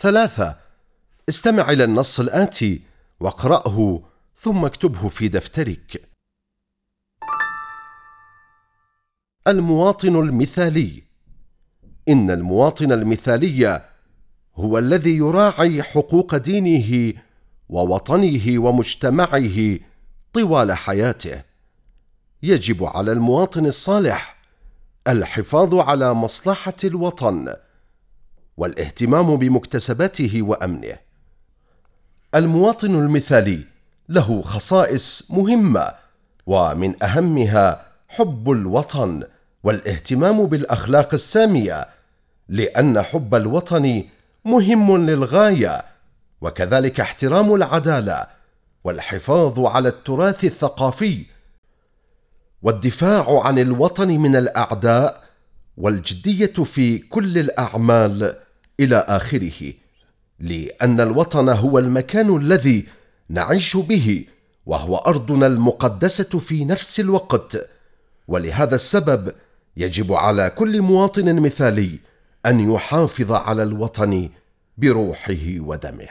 ثلاثة. استمع إلى النص الآتي واقرأه ثم اكتبه في دفترك. المواطن المثالي. إن المواطن المثالي هو الذي يراعي حقوق دينه ووطنه ومجتمعه طوال حياته. يجب على المواطن الصالح الحفاظ على مصلحة الوطن. والاهتمام بمكتسباته وأمنه. المواطن المثالي له خصائص مهمة ومن أهمها حب الوطن والاهتمام بالأخلاق السامية لأن حب الوطن مهم للغاية وكذلك احترام العدالة والحفاظ على التراث الثقافي. والدفاع عن الوطن من الأعداء والجدية في كل الأعمال إلى آخره لأن الوطن هو المكان الذي نعيش به وهو أرضنا المقدسة في نفس الوقت. ولهذا السبب يجب على كل مواطن مثالي أن يحافظ على الوطن بروحه ودمه.